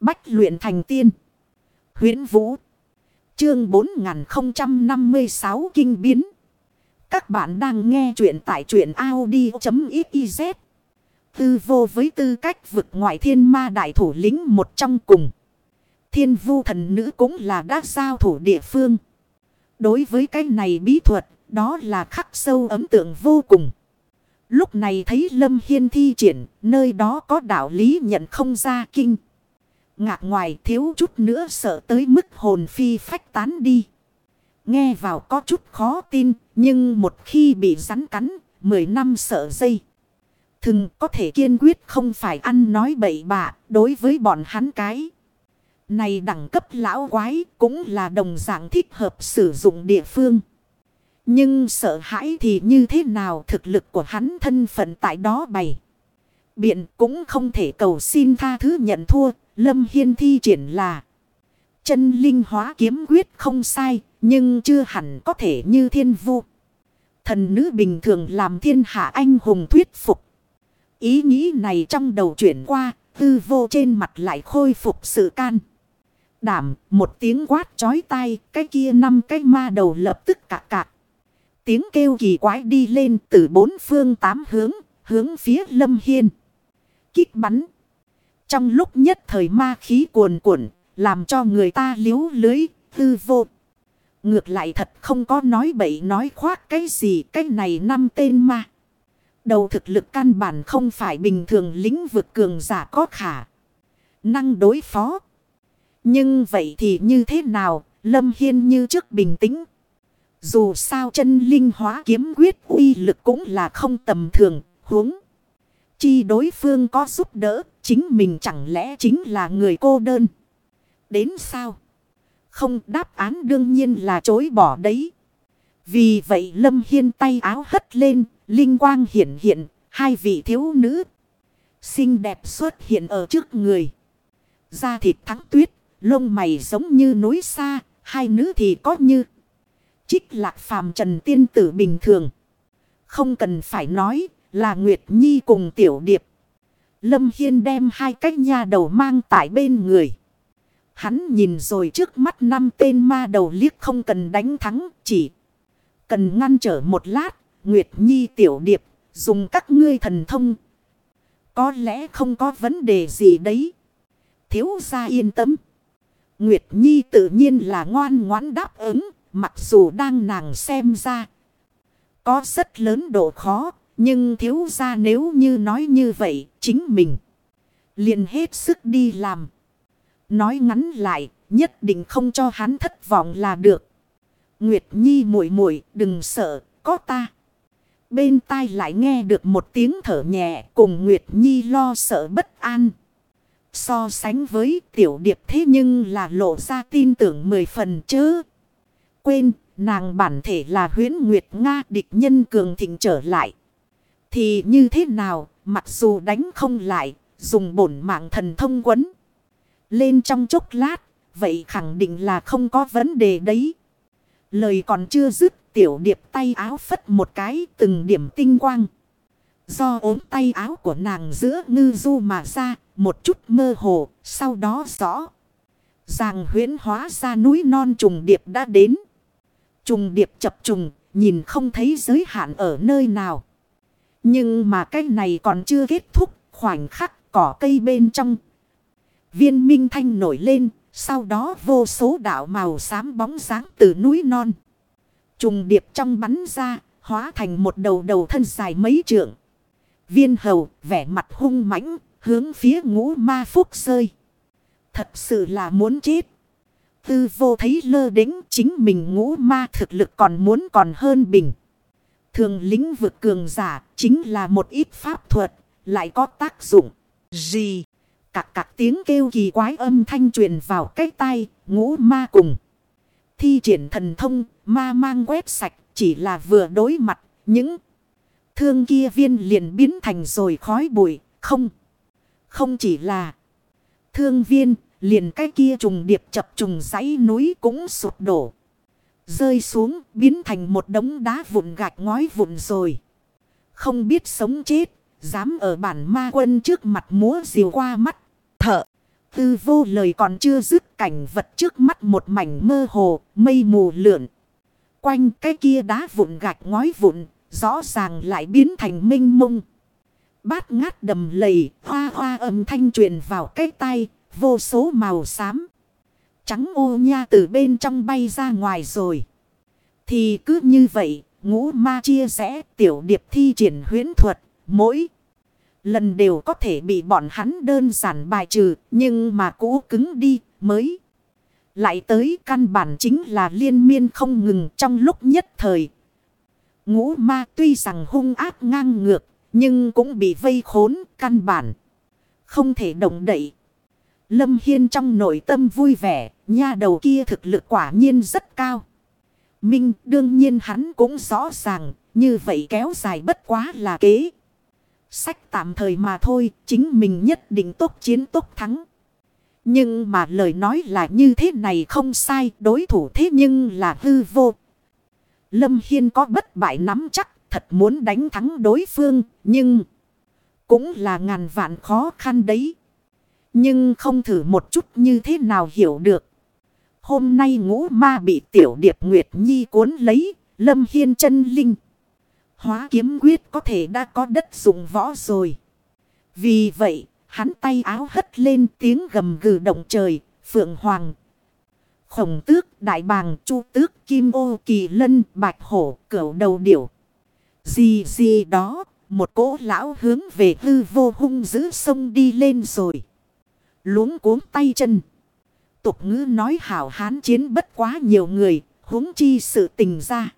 Bách luyện thành tiên. huyễn Vũ. Chương 4056 Kinh Biến. Các bạn đang nghe truyện tại truyện Audi.xyz. Tư vô với tư cách vực ngoại thiên ma đại thủ lĩnh một trong cùng. Thiên vu thần nữ cũng là đa giao thủ địa phương. Đối với cái này bí thuật, đó là khắc sâu ấn tượng vô cùng. Lúc này thấy Lâm Hiên thi triển, nơi đó có đạo lý nhận không ra kinh. Ngạc ngoài thiếu chút nữa sợ tới mức hồn phi phách tán đi. Nghe vào có chút khó tin, nhưng một khi bị rắn cắn, 10 năm sợ dây. Thừng có thể kiên quyết không phải ăn nói bậy bạ đối với bọn hắn cái. Này đẳng cấp lão quái cũng là đồng dạng thích hợp sử dụng địa phương. Nhưng sợ hãi thì như thế nào thực lực của hắn thân phận tại đó bày. Biện cũng không thể cầu xin tha thứ nhận thua. Lâm Hiên thi triển là. Chân linh hóa kiếm quyết không sai. Nhưng chưa hẳn có thể như thiên vu. Thần nữ bình thường làm thiên hạ anh hùng thuyết phục. Ý nghĩ này trong đầu chuyển qua. Tư vô trên mặt lại khôi phục sự can. Đảm một tiếng quát chói tai. Cái kia năm cái ma đầu lập tức cạc cạc. Tiếng kêu kỳ quái đi lên từ bốn phương tám hướng, hướng phía lâm hiên. Kích bắn. Trong lúc nhất thời ma khí cuồn cuộn, làm cho người ta liếu lưới, tư vô. Ngược lại thật không có nói bậy nói khoác cái gì, cái này năm tên ma. Đầu thực lực căn bản không phải bình thường lĩnh vực cường giả có khả. Năng đối phó. Nhưng vậy thì như thế nào, Lâm Hiên như trước bình tĩnh. Dù sao chân linh hóa kiếm quyết uy lực cũng là không tầm thường, huống. Chi đối phương có giúp đỡ, chính mình chẳng lẽ chính là người cô đơn. Đến sao? Không đáp án đương nhiên là chối bỏ đấy. Vì vậy Lâm Hiên tay áo hất lên, linh quang hiện hiện, hai vị thiếu nữ. Xinh đẹp xuất hiện ở trước người. Da thịt thắng tuyết, lông mày giống như núi xa, hai nữ thì có như... Trích lạc phàm trần tiên tử bình thường. Không cần phải nói là Nguyệt Nhi cùng tiểu điệp. Lâm Hiên đem hai cách nha đầu mang tại bên người. Hắn nhìn rồi trước mắt năm tên ma đầu liếc không cần đánh thắng, chỉ. Cần ngăn trở một lát. Nguyệt Nhi, tiểu điệp, dùng các ngươi thần thông. Có lẽ không có vấn đề gì đấy. Thiếu gia yên tâm. Nguyệt Nhi tự nhiên là ngoan ngoãn đáp ứng. Mặc dù đang nàng xem ra. Có rất lớn độ khó. Nhưng thiếu ra nếu như nói như vậy. Chính mình. liền hết sức đi làm. Nói ngắn lại. Nhất định không cho hắn thất vọng là được. Nguyệt Nhi muội muội đừng sợ. Có ta. Bên tai lại nghe được một tiếng thở nhẹ. Cùng Nguyệt Nhi lo sợ bất an. So sánh với tiểu điệp thế nhưng là lộ ra tin tưởng mười phần chứ quên, nàng bản thể là huyến Nguyệt Nga địch nhân cường thịnh trở lại. Thì như thế nào, mặc dù đánh không lại, dùng bổn mạng thần thông quấn. Lên trong chốc lát, vậy khẳng định là không có vấn đề đấy. Lời còn chưa dứt, tiểu điệp tay áo phất một cái từng điểm tinh quang. Do ốm tay áo của nàng giữa ngư du mà ra, một chút mơ hồ, sau đó rõ. Ràng huyễn hóa ra núi non trùng điệp đã đến. Trùng điệp chập trùng, nhìn không thấy giới hạn ở nơi nào. Nhưng mà cái này còn chưa kết thúc, khoảnh khắc cỏ cây bên trong. Viên minh thanh nổi lên, sau đó vô số đảo màu xám bóng sáng từ núi non. Trùng điệp trong bắn ra, hóa thành một đầu đầu thân dài mấy trượng. Viên hầu, vẻ mặt hung mãnh, hướng phía ngũ ma phúc rơi. Thật sự là muốn chết. Tư vô thấy lơ đính chính mình ngũ ma thực lực còn muốn còn hơn bình. Thường lĩnh vực cường giả chính là một ít pháp thuật, lại có tác dụng. Gì? Cạc cạc tiếng kêu kỳ quái âm thanh truyền vào cái tay ngũ ma cùng. Thi triển thần thông, ma mang quét sạch, chỉ là vừa đối mặt, những thương kia viên liền biến thành rồi khói bụi, không. Không chỉ là thương viên, Liền cái kia trùng điệp chập trùng dãy núi cũng sụp đổ. Rơi xuống biến thành một đống đá vụn gạch ngói vụn rồi. Không biết sống chết. Dám ở bản ma quân trước mặt múa diều qua mắt. thở Tư vô lời còn chưa dứt cảnh vật trước mắt một mảnh mơ hồ, mây mù lượn. Quanh cái kia đá vụn gạch ngói vụn, rõ ràng lại biến thành minh mông. Bát ngát đầm lầy, hoa hoa âm thanh truyền vào cái tay, vô số màu xám. Trắng ô nha từ bên trong bay ra ngoài rồi. Thì cứ như vậy, ngũ ma chia rẽ tiểu điệp thi triển huyến thuật, mỗi lần đều có thể bị bọn hắn đơn giản bài trừ, nhưng mà cũ cứng đi mới. Lại tới căn bản chính là liên miên không ngừng trong lúc nhất thời. Ngũ ma tuy rằng hung ác ngang ngược, nhưng cũng bị vây khốn căn bản. Không thể động đậy. Lâm Hiên trong nội tâm vui vẻ, nha đầu kia thực lực quả nhiên rất cao. Minh đương nhiên hắn cũng rõ ràng, như vậy kéo dài bất quá là kế. Sách tạm thời mà thôi, chính mình nhất định tốt chiến tốt thắng. Nhưng mà lời nói là như thế này không sai, đối thủ thế nhưng là hư vô. Lâm Hiên có bất bại nắm chắc, thật muốn đánh thắng đối phương, nhưng cũng là ngàn vạn khó khăn đấy. Nhưng không thử một chút như thế nào hiểu được. Hôm nay ngũ ma bị tiểu điệp Nguyệt Nhi cuốn lấy, Lâm Hiên chân linh. Hóa kiếm quyết có thể đã có đất dụng võ rồi. Vì vậy, hắn tay áo hất lên tiếng gầm gừ động trời, phượng hoàng. Khổng tước, đại bàng, chu tước, kim ô, kỳ lân, bạch hổ, cửu đầu điểu. Gì gì đó, một cỗ lão hướng về hư vô hung giữ sông đi lên rồi. Luống cuống tay chân. Tục ngữ nói hảo hán chiến bất quá nhiều người, huống chi sự tình ra.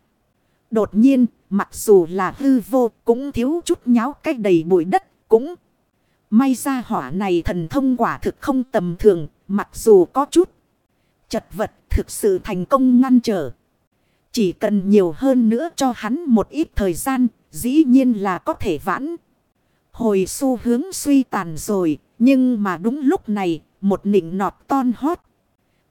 Đột nhiên, mặc dù là hư vô cũng thiếu chút nháo cách đầy bụi đất, cũng may ra hỏa này thần thông quả thực không tầm thường, mặc dù có chút chật vật thực sự thành công ngăn trở. Chỉ cần nhiều hơn nữa cho hắn một ít thời gian, dĩ nhiên là có thể vãn. Hồi xu hướng suy tàn rồi, nhưng mà đúng lúc này, một nịnh nọt ton hót.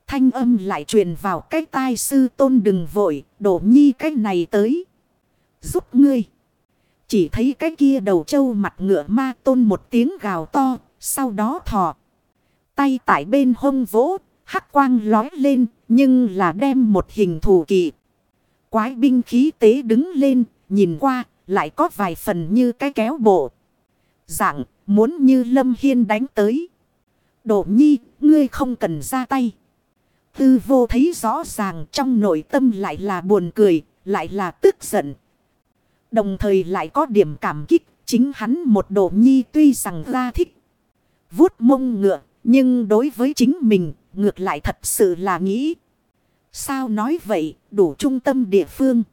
Thanh âm lại truyền vào cái tai sư tôn đừng vội, đổ nhi cái này tới. Giúp ngươi. Chỉ thấy cái kia đầu trâu mặt ngựa ma tôn một tiếng gào to, sau đó thò. Tay tại bên hông vỗ, hắc quang lói lên, nhưng là đem một hình thù kỳ. Quái binh khí tế đứng lên, nhìn qua, lại có vài phần như cái kéo bộ. Dạng, muốn như Lâm Hiên đánh tới. Đổ nhi, ngươi không cần ra tay. Tư vô thấy rõ ràng trong nội tâm lại là buồn cười, lại là tức giận. Đồng thời lại có điểm cảm kích, chính hắn một đồ nhi tuy rằng ra thích. Vuốt mông ngựa, nhưng đối với chính mình, ngược lại thật sự là nghĩ. Sao nói vậy, đủ trung tâm địa phương.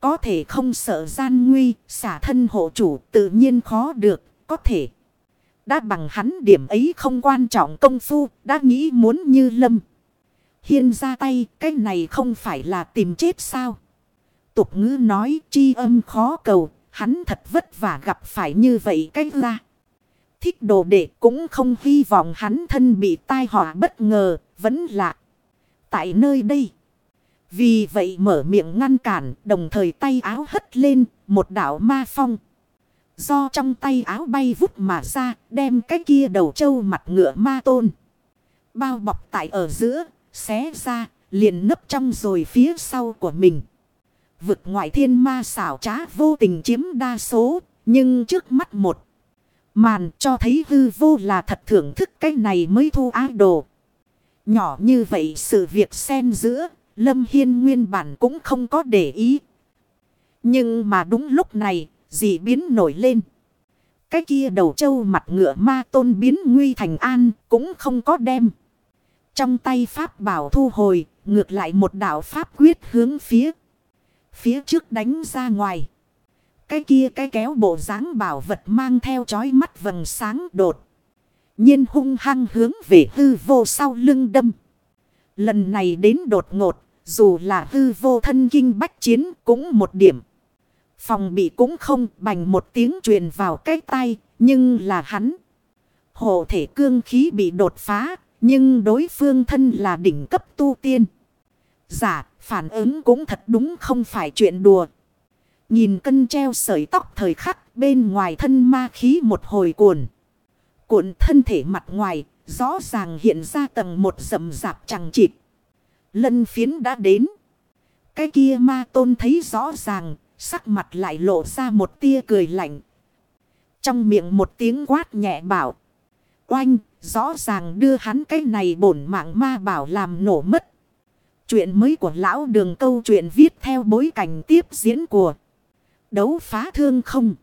Có thể không sợ gian nguy, xả thân hộ chủ tự nhiên khó được, có thể. Đã bằng hắn điểm ấy không quan trọng công phu, đã nghĩ muốn như lâm. Hiên ra tay, cái này không phải là tìm chết sao? Tục ngữ nói chi âm khó cầu, hắn thật vất vả gặp phải như vậy cách ra. Thích đồ đệ cũng không hy vọng hắn thân bị tai họa bất ngờ, vẫn lạ. Tại nơi đây. Vì vậy mở miệng ngăn cản, đồng thời tay áo hất lên, một đảo ma phong. Do trong tay áo bay vút mà ra, đem cái kia đầu trâu mặt ngựa ma tôn. Bao bọc tại ở giữa, xé ra, liền nấp trong rồi phía sau của mình. Vực ngoại thiên ma xảo trá vô tình chiếm đa số, nhưng trước mắt một. Màn cho thấy hư vô là thật thưởng thức cái này mới thu ái đồ. Nhỏ như vậy sự việc xen giữa, Lâm Hiên nguyên bản cũng không có để ý. Nhưng mà đúng lúc này, dị biến nổi lên. Cái kia đầu trâu mặt ngựa ma tôn biến nguy thành an cũng không có đem. Trong tay pháp bảo thu hồi, ngược lại một đạo pháp quyết hướng phía. Phía trước đánh ra ngoài. Cái kia cái kéo bộ dáng bảo vật mang theo chói mắt vầng sáng đột. nhiên hung hăng hướng về hư vô sau lưng đâm. Lần này đến đột ngột, dù là hư vô thân kinh bách chiến cũng một điểm. Phòng bị cũng không bành một tiếng truyền vào cái tay, nhưng là hắn. Hộ thể cương khí bị đột phá, nhưng đối phương thân là đỉnh cấp tu tiên. Giả, phản ứng cũng thật đúng không phải chuyện đùa. Nhìn cân treo sợi tóc thời khắc bên ngoài thân ma khí một hồi cuồn. Cuộn thân thể mặt ngoài, Rõ ràng hiện ra tầng một rầm rạp chẳng chịt. Lân phiến đã đến. Cái kia ma tôn thấy rõ ràng, sắc mặt lại lộ ra một tia cười lạnh. Trong miệng một tiếng quát nhẹ bảo. Oanh, rõ ràng đưa hắn cái này bổn mạng ma bảo làm nổ mất. Chuyện mới của lão đường câu chuyện viết theo bối cảnh tiếp diễn của đấu phá thương không.